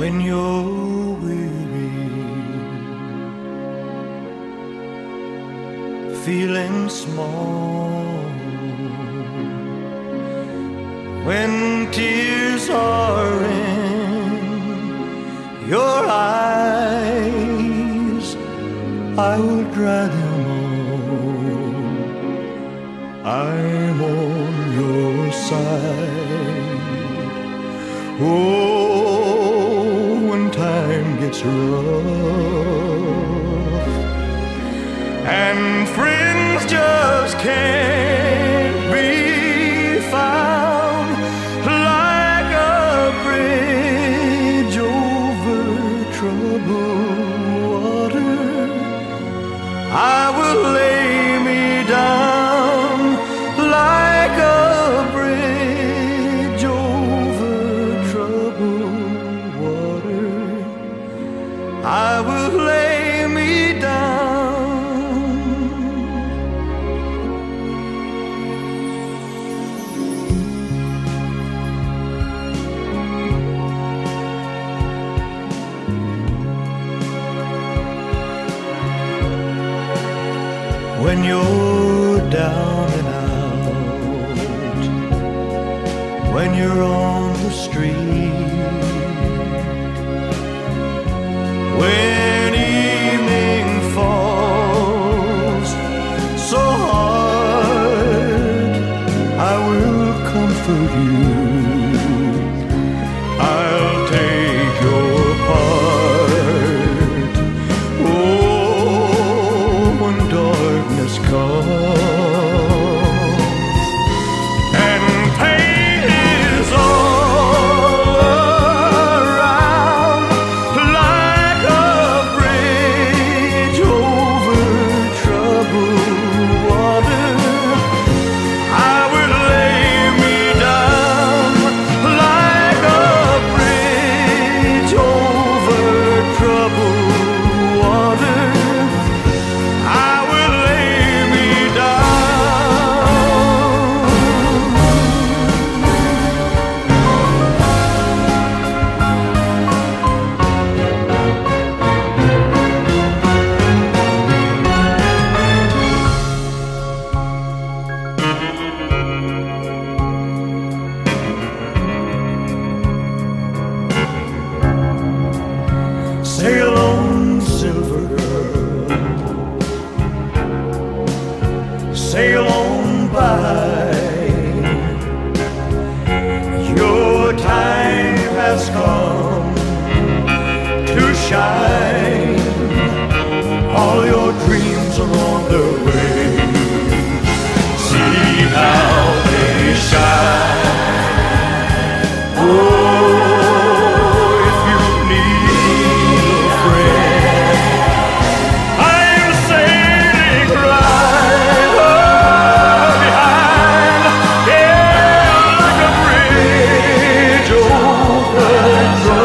when you're weary, feeling small, when tears are in your eyes, I will dry them all. I'm on your side. Oh, gets rough and friends just can't I will lay me down. When you're down and out, when you're on the street, comfort you. Lord.